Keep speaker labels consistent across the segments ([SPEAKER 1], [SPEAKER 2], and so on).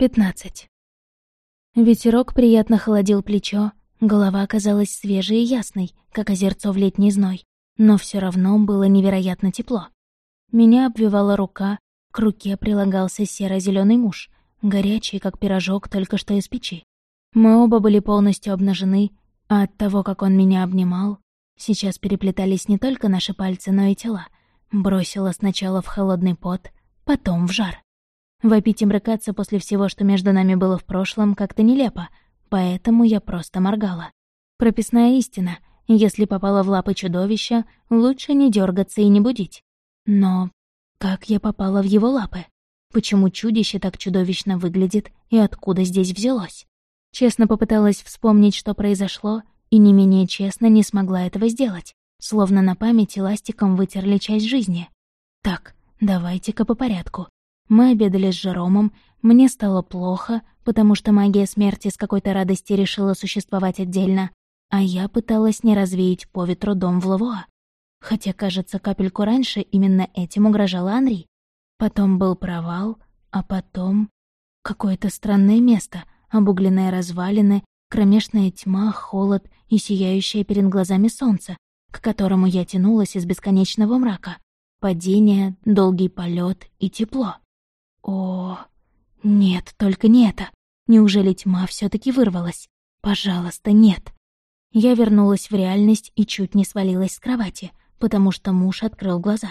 [SPEAKER 1] 15. Ветерок приятно холодил плечо, голова казалась свежей и ясной, как озерцо в летний зной, но все равно было невероятно тепло. Меня обвивала рука, к руке прилагался серо зеленый муж, горячий, как пирожок только что из печи. Мы оба были полностью обнажены, а от того, как он меня обнимал, сейчас переплетались не только наши пальцы, но и тела. Бросила сначала в холодный пот, потом в жар. Вопить и брыкаться после всего, что между нами было в прошлом, как-то нелепо, поэтому я просто моргала. Прописная истина. Если попала в лапы чудовища, лучше не дергаться и не будить. Но как я попала в его лапы? Почему чудище так чудовищно выглядит и откуда здесь взялось? Честно попыталась вспомнить, что произошло, и не менее честно не смогла этого сделать, словно на память ластиком вытерли часть жизни. Так, давайте-ка по порядку. Мы обедали с Жеромом, мне стало плохо, потому что магия смерти с какой-то радости решила существовать отдельно, а я пыталась не развеять по ветру дом в Лавуа. Хотя, кажется, капельку раньше именно этим угрожала Анри. Потом был провал, а потом... Какое-то странное место, обугленные развалины, кромешная тьма, холод и сияющее перед глазами солнце, к которому я тянулась из бесконечного мрака. Падение, долгий полет и тепло. О, нет, только не это. Неужели тьма все таки вырвалась? Пожалуйста, нет. Я вернулась в реальность и чуть не свалилась с кровати, потому что муж открыл глаза.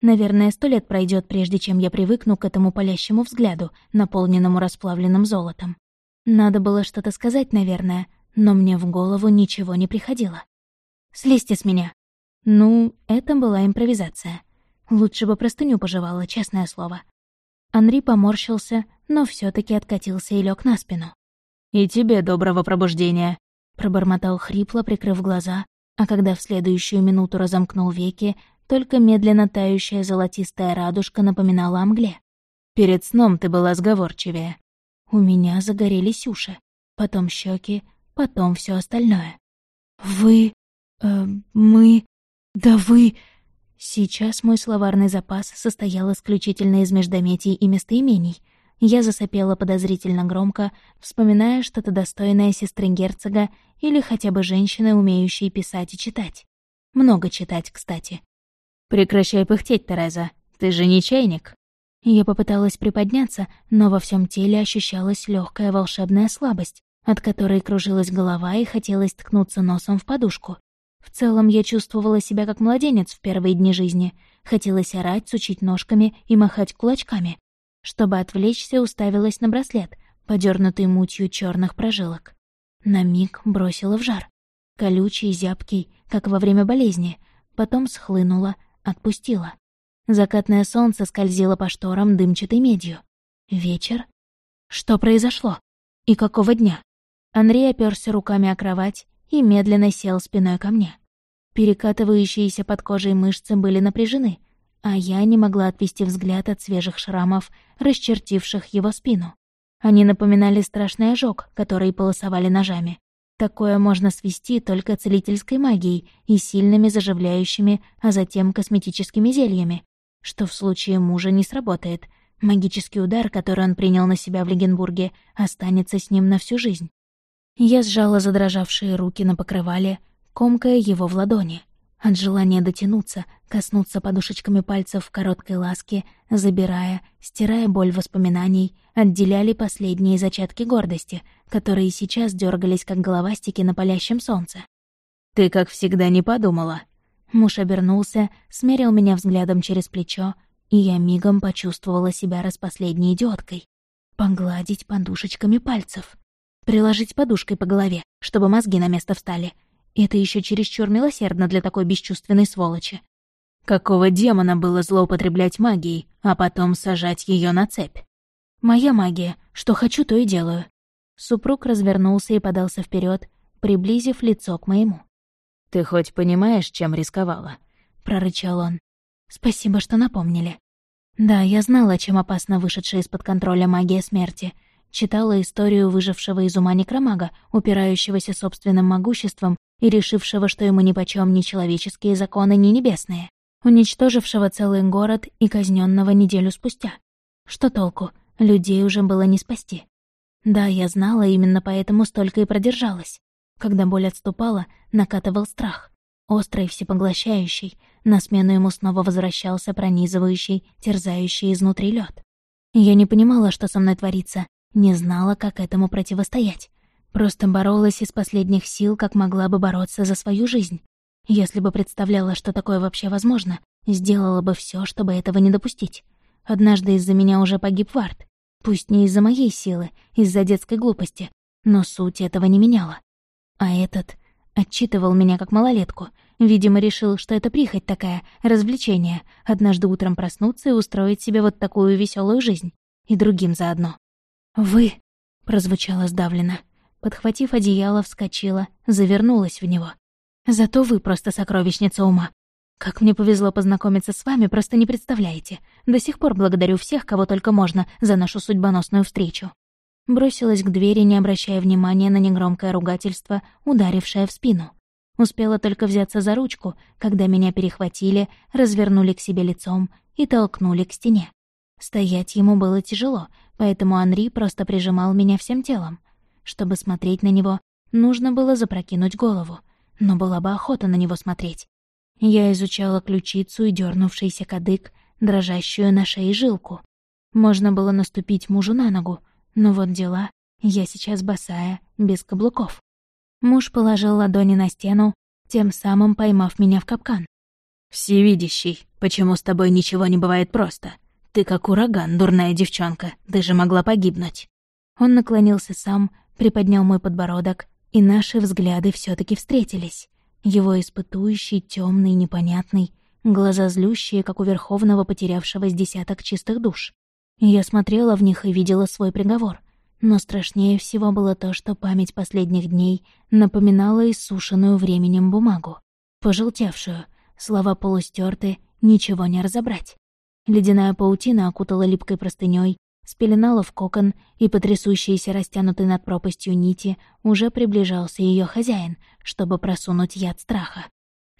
[SPEAKER 1] Наверное, сто лет пройдет, прежде чем я привыкну к этому палящему взгляду, наполненному расплавленным золотом. Надо было что-то сказать, наверное, но мне в голову ничего не приходило. «Слезьте с меня!» Ну, это была импровизация. Лучше бы простыню пожевала, честное слово. Анри поморщился, но все таки откатился и лег на спину.
[SPEAKER 2] «И тебе доброго пробуждения», —
[SPEAKER 1] пробормотал хрипло, прикрыв глаза, а когда в следующую минуту разомкнул веки, только медленно тающая золотистая радужка напоминала о мгле.
[SPEAKER 2] «Перед сном ты была сговорчивее».
[SPEAKER 1] У меня загорелись уши, потом щеки, потом все остальное. «Вы... Э, мы... Да вы...» Сейчас мой словарный запас состоял исключительно из междометий и местоимений. Я засопела подозрительно громко, вспоминая что-то достойное сестры герцога или хотя бы женщины, умеющей писать и читать. Много читать, кстати.
[SPEAKER 2] «Прекращай пыхтеть, Тереза. Ты же не чайник».
[SPEAKER 1] Я попыталась приподняться, но во всем теле ощущалась легкая волшебная слабость, от которой кружилась голова и хотелось ткнуться носом в подушку. В целом я чувствовала себя как младенец в первые дни жизни. Хотелось орать, сучить ножками и махать кулачками. Чтобы отвлечься, уставилась на браслет, подернутый мутью черных прожилок. На миг бросила в жар. Колючий, зябкий, как во время болезни. Потом схлынула, отпустила. Закатное солнце скользило по шторам дымчатой медью. Вечер? Что произошло? И какого дня? Андрей оперся руками о кровать и медленно сел спиной ко мне. Перекатывающиеся под кожей мышцы были напряжены, а я не могла отвести взгляд от свежих шрамов, расчертивших его спину. Они напоминали страшный ожог, который полосовали ножами. Такое можно свести только целительской магией и сильными заживляющими, а затем косметическими зельями, что в случае мужа не сработает. Магический удар, который он принял на себя в Легенбурге, останется с ним на всю жизнь. Я сжала задрожавшие руки на покрывале, комкая его в ладони. От желания дотянуться, коснуться подушечками пальцев в короткой ласке, забирая, стирая боль воспоминаний, отделяли последние зачатки гордости, которые сейчас дергались как головастики на палящем солнце.
[SPEAKER 2] «Ты, как всегда, не подумала».
[SPEAKER 1] Муж обернулся, смерил меня взглядом через плечо, и я мигом почувствовала себя распоследней идиоткой. Погладить подушечками пальцев приложить подушкой по голове, чтобы мозги на место встали. Это еще чересчур милосердно для такой бесчувственной сволочи.
[SPEAKER 2] Какого демона было злоупотреблять магией, а потом сажать ее на цепь?
[SPEAKER 1] Моя магия. Что хочу, то и делаю. Супруг развернулся и подался вперед, приблизив лицо к моему.
[SPEAKER 2] «Ты хоть понимаешь, чем рисковала?»
[SPEAKER 1] — прорычал он. «Спасибо, что напомнили. Да, я знала, чем опасна вышедшая из-под контроля магия смерти, читала историю выжившего из ума некромага, упирающегося собственным могуществом и решившего, что ему нипочём ни человеческие законы, ни небесные, уничтожившего целый город и казненного неделю спустя. Что толку? людей уже было не спасти. Да, я знала, именно поэтому столько и продержалась. Когда боль отступала, накатывал страх. Острый, всепоглощающий, на смену ему снова возвращался пронизывающий, терзающий изнутри лед. Я не понимала, что со мной творится, не знала, как этому противостоять. Просто боролась из последних сил, как могла бы бороться за свою жизнь. Если бы представляла, что такое вообще возможно, сделала бы все, чтобы этого не допустить. Однажды из-за меня уже погиб Вард. Пусть не из-за моей силы, из-за детской глупости, но суть этого не меняла. А этот отчитывал меня как малолетку. Видимо, решил, что это прихоть такая, развлечение, однажды утром проснуться и устроить себе вот такую веселую жизнь. И другим заодно. «Вы...» — прозвучало сдавленно. Подхватив одеяло, вскочила, завернулась в него. «Зато вы просто сокровищница ума. Как мне повезло познакомиться с вами, просто не представляете. До сих пор благодарю всех, кого только можно, за нашу судьбоносную встречу. Бросилась к двери, не обращая внимания на негромкое ругательство, ударившее в спину. Успела только взяться за ручку, когда меня перехватили, развернули к себе лицом и толкнули к стене. Стоять ему было тяжело, поэтому Анри просто прижимал меня всем телом. Чтобы смотреть на него, нужно было запрокинуть голову, но была бы охота на него смотреть. Я изучала ключицу и дернувшийся кадык, дрожащую на шее жилку. Можно было наступить мужу на ногу, но вот дела, я сейчас босая, без каблуков. Муж положил ладони на стену, тем самым поймав меня в капкан.
[SPEAKER 2] «Всевидящий, почему с тобой ничего не бывает просто? Ты как ураган, дурная девчонка, ты же могла погибнуть».
[SPEAKER 1] Он наклонился сам, приподнял мой подбородок, и наши взгляды все таки встретились. Его испытующий, темный, непонятный, глаза злющие, как у верховного потерявшего с десяток чистых душ. Я смотрела в них и видела свой приговор. Но страшнее всего было то, что память последних дней напоминала иссушенную временем бумагу. Пожелтевшую, слова полустерты, ничего не разобрать. Ледяная паутина окутала липкой простыней, спеленала в кокон, и потрясущийся растянутый над пропастью нити уже приближался ее хозяин, чтобы просунуть яд страха.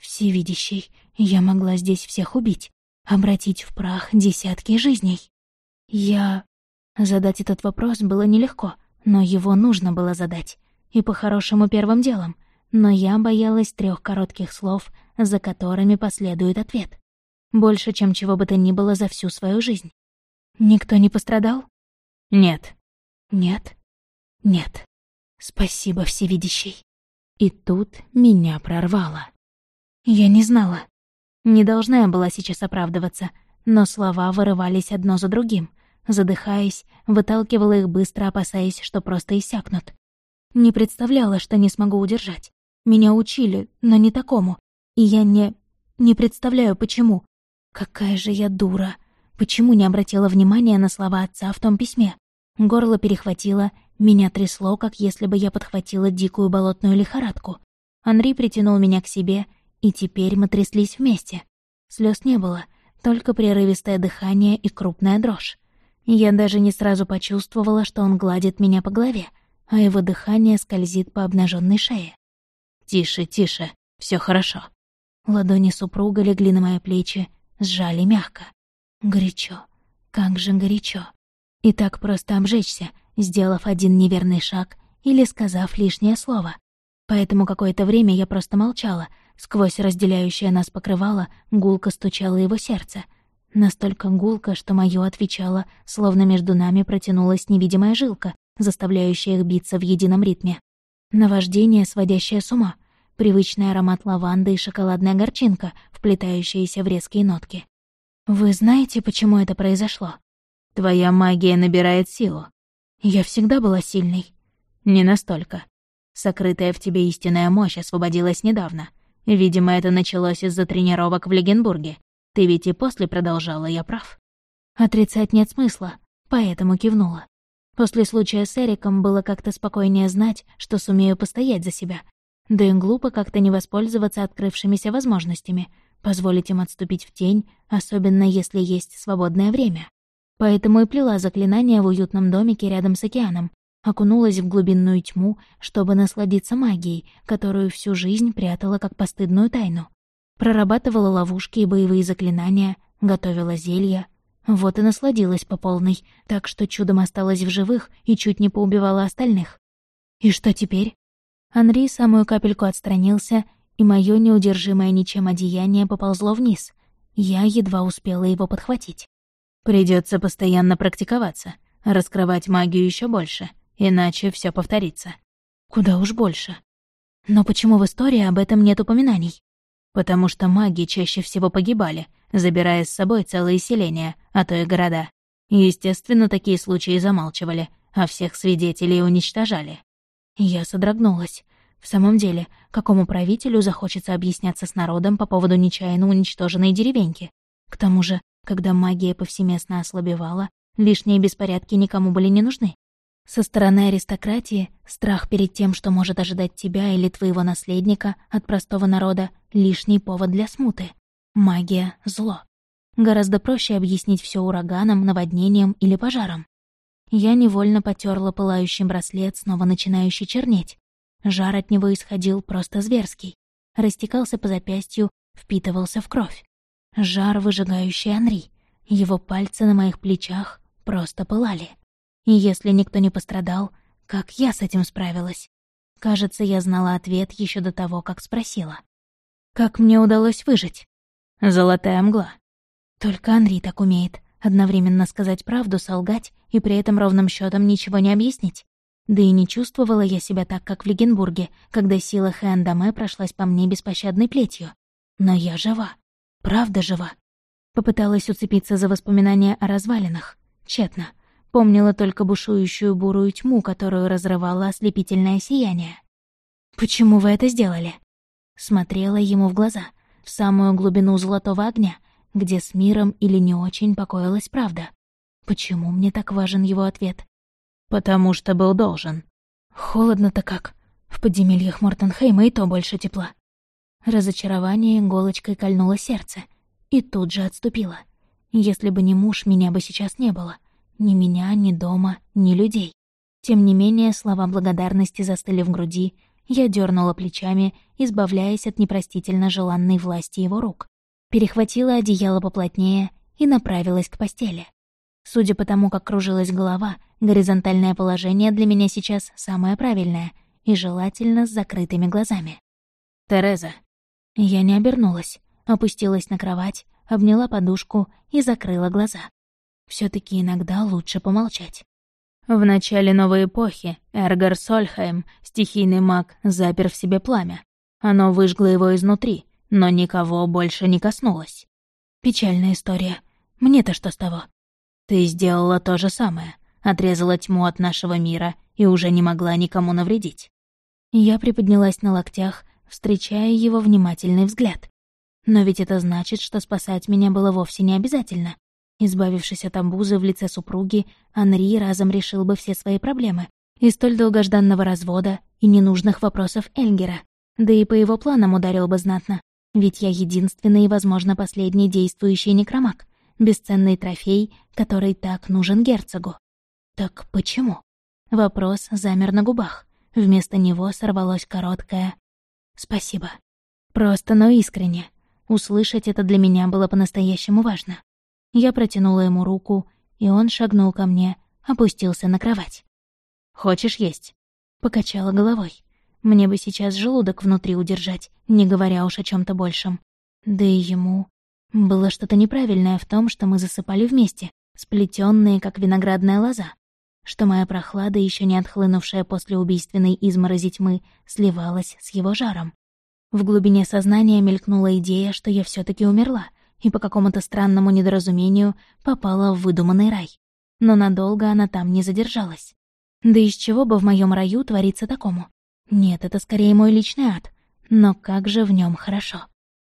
[SPEAKER 1] Всевидящий, я могла здесь всех убить, обратить в прах десятки жизней. Я... Задать этот вопрос было нелегко, но его нужно было задать. И по-хорошему первым делом. Но я боялась трех коротких слов, за которыми последует ответ. Больше, чем чего бы то ни было за всю свою жизнь. Никто не пострадал?
[SPEAKER 2] Нет.
[SPEAKER 1] Нет. Нет. Спасибо, всевидящий. И тут меня прорвало. Я не знала. Не должна я была сейчас оправдываться, но слова вырывались одно за другим. Задыхаясь, выталкивала их быстро, опасаясь, что просто иссякнут. Не представляла, что не смогу удержать. Меня учили, но не такому. И я не... не представляю, почему. Какая же я дура. Почему не обратила внимания на слова отца в том письме? Горло перехватило, меня трясло, как если бы я подхватила дикую болотную лихорадку. Анри притянул меня к себе, и теперь мы тряслись вместе. Слез не было, только прерывистое дыхание и крупная дрожь. Я даже не сразу почувствовала, что он гладит меня по голове, а его дыхание скользит по обнаженной шее.
[SPEAKER 2] «Тише, тише, все хорошо».
[SPEAKER 1] Ладони супруга легли на мои плечи, сжали мягко. Горячо, как же горячо. И так просто обжечься, сделав один неверный шаг или сказав лишнее слово. Поэтому какое-то время я просто молчала, сквозь разделяющее нас покрывало гулко стучало его сердце. Настолько гулко, что моё отвечало, словно между нами протянулась невидимая жилка, заставляющая их биться в едином ритме. Наваждение, сводящее с ума, привычный аромат лаванды и шоколадная горчинка, вплетающиеся в резкие нотки. «Вы знаете, почему это произошло?»
[SPEAKER 2] Твоя магия набирает силу.
[SPEAKER 1] Я всегда была сильной.
[SPEAKER 2] Не настолько. Сокрытая в тебе истинная мощь освободилась недавно. Видимо, это началось из-за тренировок в Легенбурге. Ты ведь и после продолжала, я прав.
[SPEAKER 1] Отрицать нет смысла, поэтому кивнула. После случая с Эриком было как-то спокойнее знать, что сумею постоять за себя. Да и глупо как-то не воспользоваться открывшимися возможностями, позволить им отступить в тень, особенно если есть свободное время. Поэтому и плела заклинание в уютном домике рядом с океаном, окунулась в глубинную тьму, чтобы насладиться магией, которую всю жизнь прятала как постыдную тайну. Прорабатывала ловушки и боевые заклинания, готовила зелья. Вот и насладилась по полной, так что чудом осталась в живых и чуть не поубивала остальных. И что теперь? Анри самую капельку отстранился, и мое неудержимое ничем одеяние поползло вниз. Я едва успела его подхватить.
[SPEAKER 2] Придется постоянно практиковаться, раскрывать магию еще больше, иначе все повторится.
[SPEAKER 1] Куда уж больше. Но почему в истории об этом нет упоминаний?
[SPEAKER 2] Потому что маги чаще всего погибали, забирая с собой целые селения, а то и города. Естественно, такие случаи замалчивали, а всех свидетелей уничтожали.
[SPEAKER 1] Я содрогнулась. В самом деле, какому правителю захочется объясняться с народом по поводу нечаянно уничтоженной деревеньки? К тому же, когда магия повсеместно ослабевала, лишние беспорядки никому были не нужны. Со стороны аристократии страх перед тем, что может ожидать тебя или твоего наследника от простого народа, лишний повод для смуты. Магия — зло. Гораздо проще объяснить все ураганом, наводнением или пожаром. Я невольно потерла пылающий браслет, снова начинающий чернеть. Жар от него исходил просто зверский. Растекался по запястью, впитывался в кровь. Жар, выжигающий Анри. Его пальцы на моих плечах просто пылали. И если никто не пострадал, как я с этим справилась? Кажется, я знала ответ еще до того, как спросила. Как мне удалось выжить?
[SPEAKER 2] Золотая мгла.
[SPEAKER 1] Только Анри так умеет. Одновременно сказать правду, солгать и при этом ровным счетом ничего не объяснить. Да и не чувствовала я себя так, как в Легенбурге, когда сила Хэндаме прошлась по мне беспощадной плетью. Но я жива. Правда жива. Попыталась уцепиться за воспоминания о развалинах. Тщетно. Помнила только бушующую бурую тьму, которую разрывало ослепительное сияние. «Почему вы это сделали?» Смотрела ему в глаза, в самую глубину золотого огня, где с миром или не очень покоилась правда. Почему мне так важен его ответ?
[SPEAKER 2] «Потому что был должен».
[SPEAKER 1] Холодно-то как. В подземельях Мортенхейма и то больше тепла. Разочарование иголочкой кольнуло сердце и тут же отступило. Если бы не муж, меня бы сейчас не было. Ни меня, ни дома, ни людей. Тем не менее, слова благодарности застыли в груди, я дернула плечами, избавляясь от непростительно желанной власти его рук. Перехватила одеяло поплотнее и направилась к постели. Судя по тому, как кружилась голова, горизонтальное положение для меня сейчас самое правильное и желательно с закрытыми глазами.
[SPEAKER 2] «Тереза».
[SPEAKER 1] Я не обернулась, опустилась на кровать, обняла подушку и закрыла глаза все таки иногда лучше помолчать.
[SPEAKER 2] В начале новой эпохи Эргар Сольхайм, стихийный маг, запер в себе пламя. Оно выжгло его изнутри, но никого больше не коснулось.
[SPEAKER 1] Печальная история. Мне-то что с того?
[SPEAKER 2] Ты сделала то же самое. Отрезала тьму от нашего мира и уже не могла никому навредить.
[SPEAKER 1] Я приподнялась на локтях, встречая его внимательный взгляд. Но ведь это значит, что спасать меня было вовсе не обязательно. Избавившись от обузы в лице супруги, Анри разом решил бы все свои проблемы. И столь долгожданного развода, и ненужных вопросов Эльгера. Да и по его планам ударил бы знатно. Ведь я единственный и, возможно, последний действующий некромаг. Бесценный трофей, который так нужен герцогу. Так почему? Вопрос замер на губах. Вместо него сорвалось короткое «Спасибо». Просто, но искренне. Услышать это для меня было по-настоящему важно. Я протянула ему руку, и он шагнул ко мне, опустился на кровать.
[SPEAKER 2] «Хочешь есть?»
[SPEAKER 1] Покачала головой. Мне бы сейчас желудок внутри удержать, не говоря уж о чем то большем. Да и ему... Было что-то неправильное в том, что мы засыпали вместе, сплетенные, как виноградная лоза. Что моя прохлада, еще не отхлынувшая после убийственной изморози тьмы, сливалась с его жаром. В глубине сознания мелькнула идея, что я все таки умерла, и по какому-то странному недоразумению попала в выдуманный рай. Но надолго она там не задержалась. Да из чего бы в моем раю твориться такому? Нет, это скорее мой личный ад. Но как же в нем хорошо.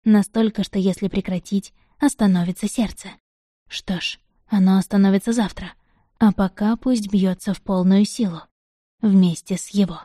[SPEAKER 1] Настолько, что если прекратить, остановится сердце. Что ж, оно остановится завтра. А пока пусть бьется в полную силу. Вместе с его.